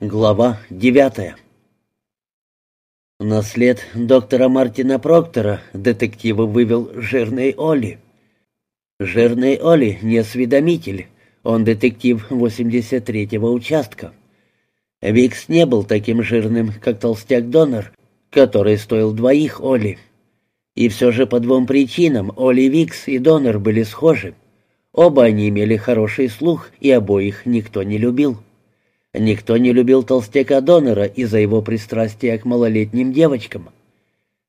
Глава девятая На след доктора Мартина Проктора детектива вывел жирный Оли. Жирный Оли не осведомитель, он детектив 83-го участка. Викс не был таким жирным, как толстяк Донор, который стоил двоих Оли. И все же по двум причинам Оли Викс и Донор были схожи. Оба они имели хороший слух, и обоих никто не любил. Никто не любил толстяка Донора из-за его пристрастия к малолетним девочкам.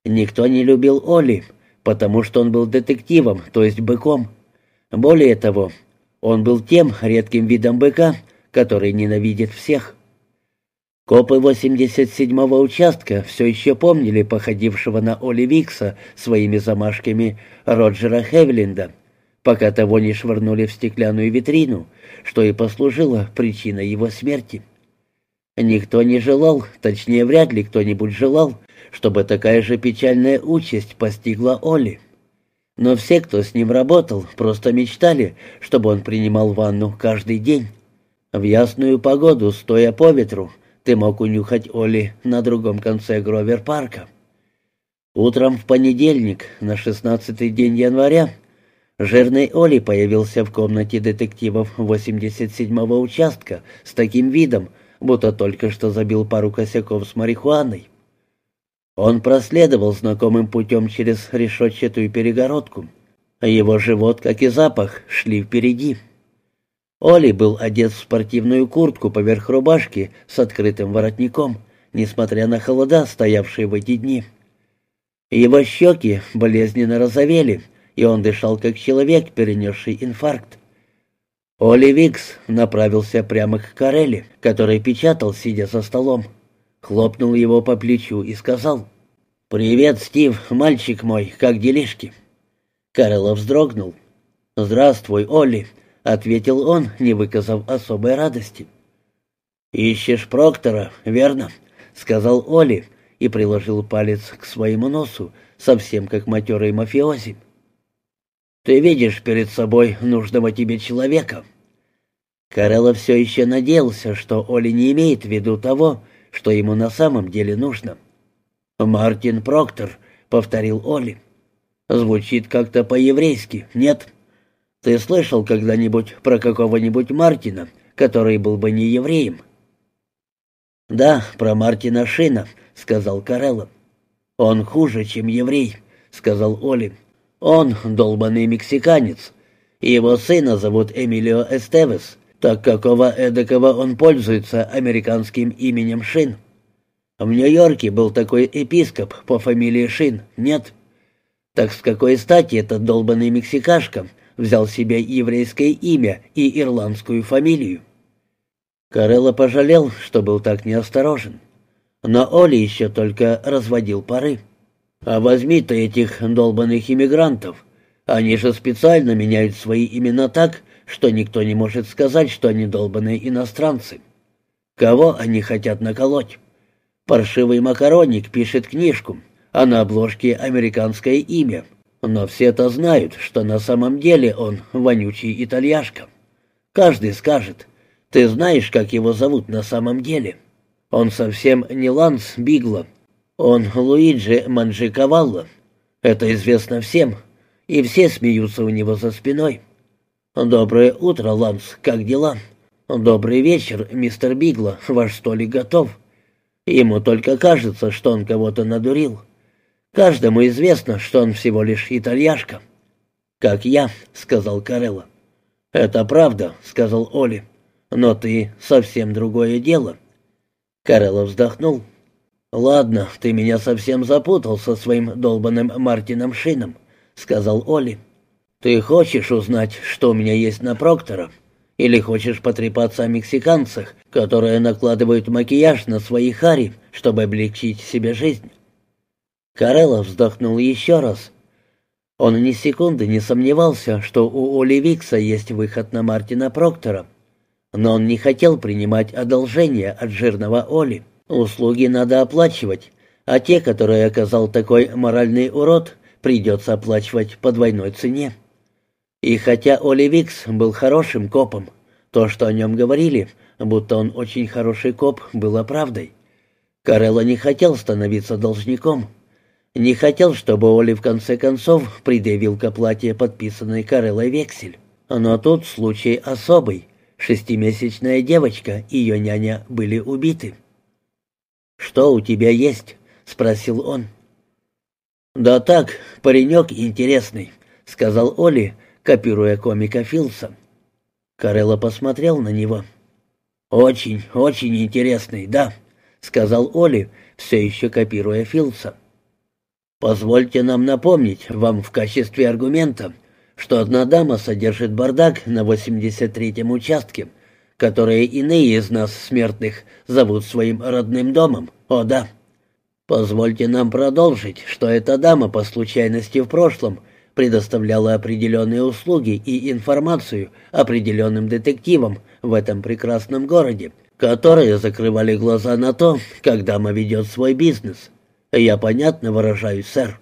Никто не любил Оли, потому что он был детективом, то есть быком. Более того, он был тем редким видом быка, который ненавидит всех. Копы 87-го участка все еще помнили походившего на Оли Викса своими замашками Роджера Хевлинда, пока того не швырнули в стеклянную витрину, что и послужило причиной его смерти. Никто не желал, точнее, вряд ли кто-нибудь желал, чтобы такая же печальная участь постигла Оли. Но все, кто с ним работал, просто мечтали, чтобы он принимал ванну каждый день. В ясную погоду, стоя по ветру, ты мог унюхать Оли на другом конце Гровер-парка. Утром в понедельник, на шестнадцатый день января, жирный Оли появился в комнате детективов 87-го участка с таким видом, будто только что забил пару косяков с марихуаной. Он проследовал знакомым путем через решетчатую перегородку. Его живот, как и запах, шли впереди. Оли был одет в спортивную куртку поверх рубашки с открытым воротником, несмотря на холода, стоявшие в эти дни. Его щеки болезненно розовели, и он дышал как человек, перенесший инфаркт. Оли Викс направился прямо к Карелли, который печатал, сидя за столом. Хлопнул его по плечу и сказал, «Привет, Стив, мальчик мой, как делишки?» Карелло вздрогнул. «Здравствуй, Оли», ответил он, не выказав особой радости. «Ищешь Проктора, верно?» — сказал Оли и приложил палец к своему носу, совсем как матерый мафиози. «Ты видишь перед собой нужного тебе человека». Карелла все еще надеялся, что Оли не имеет в виду того, что ему на самом деле нужно. «Мартин Проктор», — повторил Оли. «Звучит как-то по-еврейски, нет?» Ты слышал когда-нибудь про какого-нибудь Мартина, который был бы не евреем?» «Да, про Мартина Шина», — сказал Карелло. «Он хуже, чем еврей», — сказал Оли. «Он долбанный мексиканец. Его сына зовут Эмилио Эстевес, так какого эдакого он пользуется американским именем Шин. В Нью-Йорке был такой епископ по фамилии Шин, нет? Так с какой стати этот долбанный мексикашка взял себе еврейское имя и ирландскую фамилию. Карелло пожалел, что был так неосторожен. Но Оли еще только разводил пары. «А возьми ты этих долбанных иммигрантов. Они же специально меняют свои имена так, что никто не может сказать, что они долбанные иностранцы. Кого они хотят наколоть? Паршивый макаронник пишет книжку, а на обложке американское имя. Но все это знают, что на самом деле он вонючий итальяшка. Каждый скажет, ты знаешь, как его зовут на самом деле. Он совсем не Ланс Бигло, он Луиджи Манджикавалло. Это известно всем, и все смеются у него за спиной. «Доброе утро, Ланс, как дела?» «Добрый вечер, мистер Бигло, ваш столик готов». Ему только кажется, что он кого-то надурил. Каждому известно, что он всего лишь итальяшка. «Как я», — сказал Карелло. «Это правда», — сказал Оли. «Но ты совсем другое дело». Карелло вздохнул. «Ладно, ты меня совсем запутал со своим долбанным Мартином Шином», — сказал Оли. «Ты хочешь узнать, что у меня есть на Проктора? Или хочешь потрепаться о мексиканцах, которые накладывают макияж на свои хари, чтобы облегчить себе жизнь?» Карелло вздохнул еще раз. Он ни секунды не сомневался, что у Оли Викса есть выход на Мартина Проктора. Но он не хотел принимать одолжение от жирного Оли. Услуги надо оплачивать, а те, которые оказал такой моральный урод, придется оплачивать по двойной цене. И хотя Оли Викс был хорошим копом, то, что о нем говорили, будто он очень хороший коп, было правдой. Карелла не хотел становиться должником. Не хотел, чтобы Оли в конце концов предъявил к оплате подписанный Кареллой вексель. Но тут случай особый. Шестимесячная девочка и ее няня были убиты. «Что у тебя есть?» — спросил он. «Да так, паренек интересный», — сказал Оли, копируя комика Филса. Карелла посмотрел на него. «Очень, очень интересный, да», — сказал Оли, все еще копируя Филса. «Позвольте нам напомнить вам в качестве аргумента, что одна дама содержит бардак на 83-м участке, который иные из нас, смертных, зовут своим родным домом. О да. Позвольте нам продолжить, что эта дама по случайности в прошлом предоставляла определенные услуги и информацию определенным детективам в этом прекрасном городе, которые закрывали глаза на то, как дама ведет свой бизнес. Я понятно выражаюсь, сэр.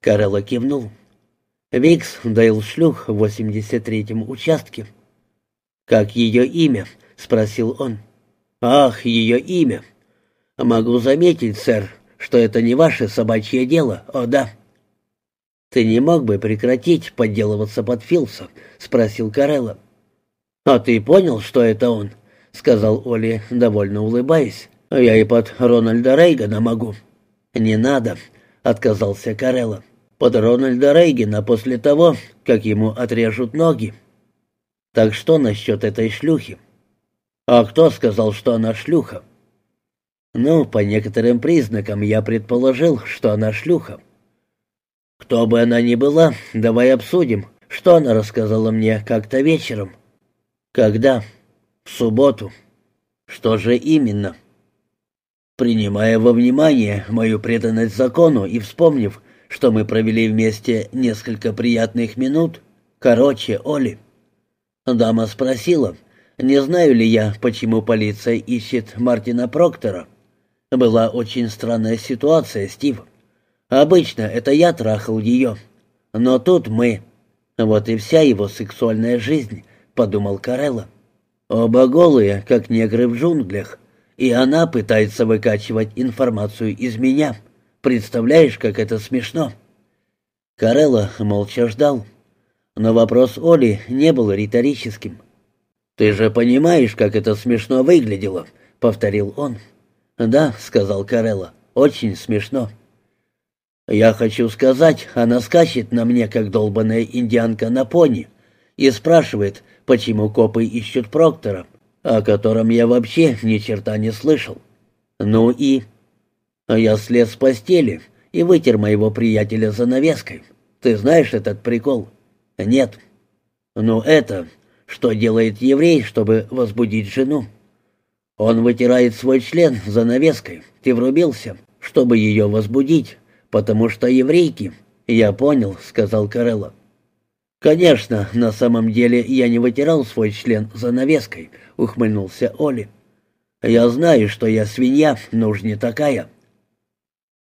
Карелла кивнул. Викс доил шлюх в 83-м участке. «Как ее имя?» — спросил он. «Ах, ее имя! Могу заметить, сэр, что это не ваше собачье дело, о да». «Ты не мог бы прекратить подделываться под Филса?» — спросил Карелла. «А ты понял, что это он?» — сказал Оли, довольно улыбаясь. «Я и под Рональда Рейгана могу». «Не надо», — отказался Карелла. «Под Рональда Рейгана после того, как ему отрежут ноги». «Так что насчет этой шлюхи?» «А кто сказал, что она шлюха?» «Ну, по некоторым признакам я предположил, что она шлюха». «Кто бы она ни была, давай обсудим, что она рассказала мне как-то вечером». «Когда?» «В субботу». «Что же именно?» Принимая во внимание мою преданность закону и вспомнив, что мы провели вместе несколько приятных минут, короче, Оли. Дама спросила, не знаю ли я, почему полиция ищет Мартина Проктора. Была очень странная ситуация, Стив. Обычно это я трахал ее. Но тут мы. Вот и вся его сексуальная жизнь, подумал Карелла. Оба голые, как негры в джунглях. И она пытается выкачивать информацию из меня. Представляешь, как это смешно? Карелла молча ждал. Но вопрос Оли не был риторическим. «Ты же понимаешь, как это смешно выглядело», — повторил он. «Да», — сказал Карелла, — «очень смешно». Я хочу сказать, она скачет на мне, как долбаная индианка на пони, и спрашивает, почему копы ищут Проктора, о котором я вообще ни черта не слышал. Ну и... Я слез с постели и вытер моего приятеля занавеской. Ты знаешь этот прикол? Нет. Ну это... Что делает еврей, чтобы возбудить жену? Он вытирает свой член занавеской. Ты врубился, чтобы ее возбудить потому что еврейки». «Я понял», — сказал Карелла. «Конечно, на самом деле я не вытирал свой член занавеской», — ухмыльнулся Оли. «Я знаю, что я свинья, но уж не такая».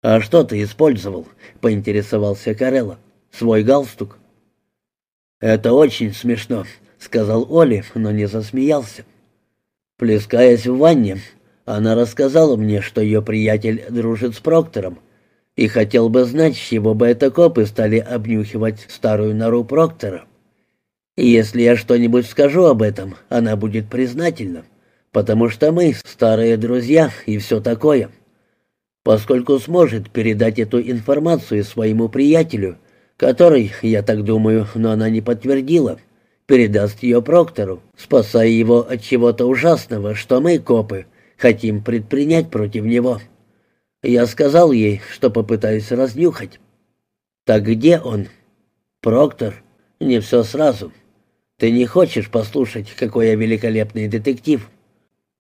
«А что ты использовал?» — поинтересовался Карелла. «Свой галстук». «Это очень смешно», — сказал Оли, но не засмеялся. Плескаясь в ванне, она рассказала мне, что ее приятель дружит с Проктором, и хотел бы знать, с чего бы это копы стали обнюхивать старую нору Проктора. И если я что-нибудь скажу об этом, она будет признательна, потому что мы старые друзья и все такое. Поскольку сможет передать эту информацию своему приятелю, который, я так думаю, но она не подтвердила, передаст ее Проктору, спасая его от чего-то ужасного, что мы, копы, хотим предпринять против него». Я сказал ей, что попытаюсь разнюхать. Так где он? Проктор? Не все сразу. Ты не хочешь послушать, какой я великолепный детектив?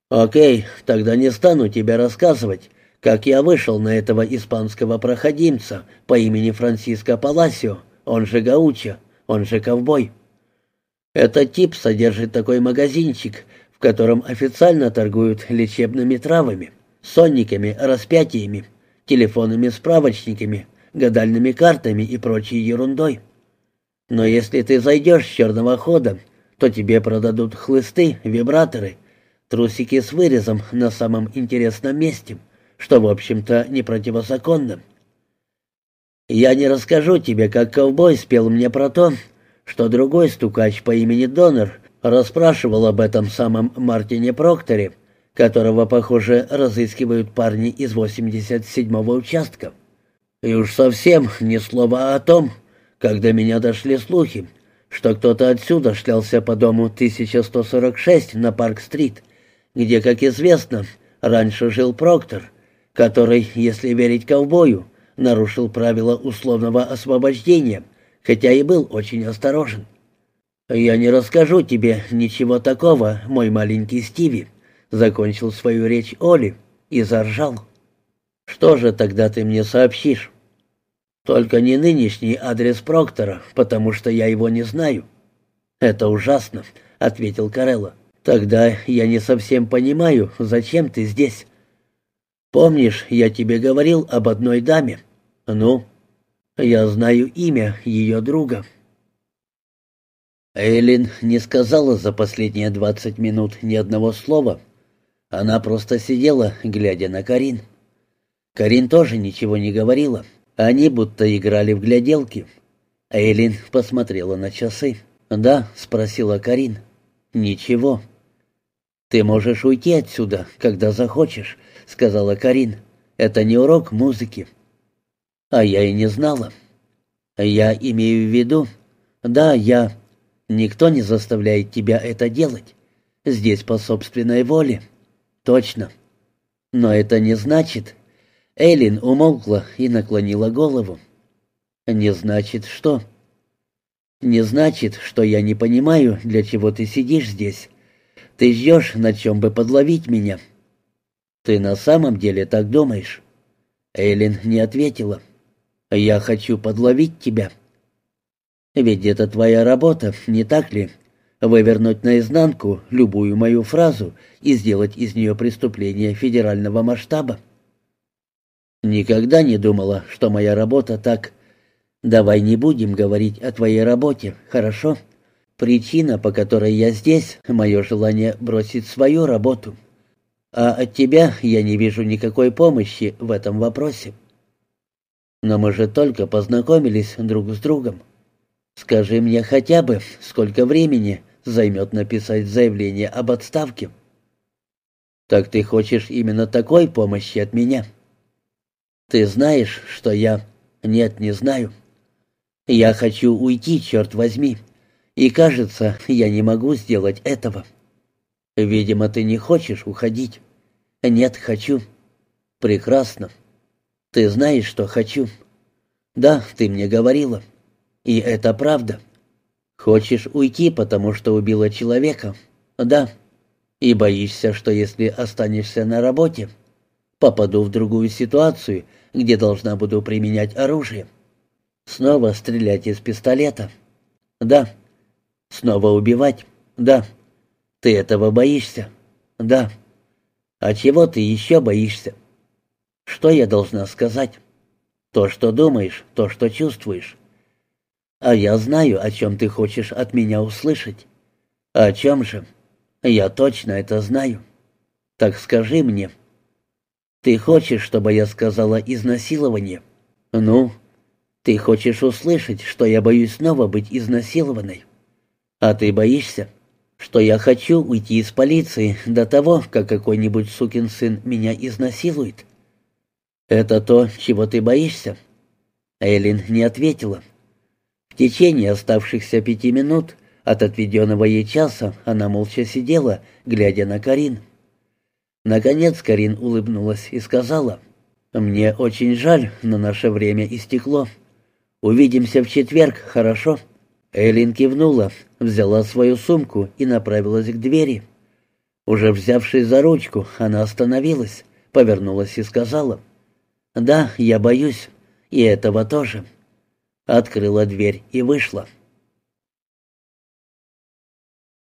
Окей, тогда не стану тебе рассказывать, как я вышел на этого испанского проходимца по имени Франциско Паласио, он же Гаучо, он же ковбой. Этот тип содержит такой магазинчик, в котором официально торгуют лечебными травами сонниками, распятиями, телефонными справочниками, гадальными картами и прочей ерундой. Но если ты зайдешь с черного хода, то тебе продадут хлысты, вибраторы, Трусики с вырезом на самом интересном месте, что, в общем-то, не противозаконно. Я не расскажу тебе, как ковбой спел мне про то, что другой стукач по имени Донор расспрашивал об этом самом Мартине Прокторе, которого, похоже, разыскивают парни из 87-го участка. И уж совсем ни слова о том, когда меня дошли слухи, что кто-то отсюда шлялся по дому 1146 на Парк-стрит, где, как известно, раньше жил Проктор, который, если верить ковбою, нарушил правила условного освобождения, хотя и был очень осторожен. «Я не расскажу тебе ничего такого, мой маленький Стиви», — закончил свою речь Оли и заржал. «Что же тогда ты мне сообщишь?» «Только не нынешний адрес Проктора, потому что я его не знаю». «Это ужасно», — ответил Карелла. «Тогда я не совсем понимаю, зачем ты здесь». «Помнишь, я тебе говорил об одной даме?» «Ну?» «Я знаю имя ее друга». Эйлин не сказала за последние двадцать минут ни одного слова. Она просто сидела, глядя на Карин. Карин тоже ничего не говорила. Они будто играли в гляделки. Эйлин посмотрела на часы. «Да», — спросила Карин. «Ничего». «Ты можешь уйти отсюда, когда захочешь», — сказала Карин. «Это не урок музыки». «А я и не знала». «Я имею в виду...» «Да, я...» Никто не заставляет тебя это делать. Здесь по собственной воле. Точно. Но это не значит... Эллин умолкла и наклонила голову. Не значит что? Не значит, что я не понимаю, для чего ты сидишь здесь. Ты ждешь, на чем бы подловить меня. Ты на самом деле так думаешь? Эллин не ответила. Я хочу подловить тебя. Ведь это твоя работа, не так ли? Вывернуть наизнанку любую мою фразу и сделать из нее преступление федерального масштаба. Никогда не думала, что моя работа так... Давай не будем говорить о твоей работе, хорошо? Причина, по которой я здесь, мое желание бросить свою работу. А от тебя я не вижу никакой помощи в этом вопросе. Но мы же только познакомились друг с другом. Скажи мне хотя бы, сколько времени займет написать заявление об отставке. Так ты хочешь именно такой помощи от меня? Ты знаешь, что я... Нет, не знаю. Я хочу уйти, черт возьми. И кажется, я не могу сделать этого. Видимо, ты не хочешь уходить. Нет, хочу. Прекрасно. Ты знаешь, что хочу. Да, ты мне говорила. И это правда. Хочешь уйти, потому что убила человека? Да. И боишься, что если останешься на работе, попаду в другую ситуацию, где должна буду применять оружие. Снова стрелять из пистолета? Да. Снова убивать? Да. Ты этого боишься? Да. А чего ты еще боишься? Что я должна сказать? То, что думаешь, то, что чувствуешь. А я знаю, о чем ты хочешь от меня услышать. О чем же? Я точно это знаю. Так скажи мне. Ты хочешь, чтобы я сказала изнасилование? Ну, ты хочешь услышать, что я боюсь снова быть изнасилованной? А ты боишься, что я хочу уйти из полиции до того, как какой-нибудь сукин сын меня изнасилует? Это то, чего ты боишься? Эллин не ответила. — в течение оставшихся пяти минут от отведенного ей часа она молча сидела, глядя на Карин. Наконец Карин улыбнулась и сказала, «Мне очень жаль, но наше время истекло. Увидимся в четверг, хорошо?» Эллин кивнула, взяла свою сумку и направилась к двери. Уже взявшись за ручку, она остановилась, повернулась и сказала, «Да, я боюсь, и этого тоже» открыла дверь и вышла.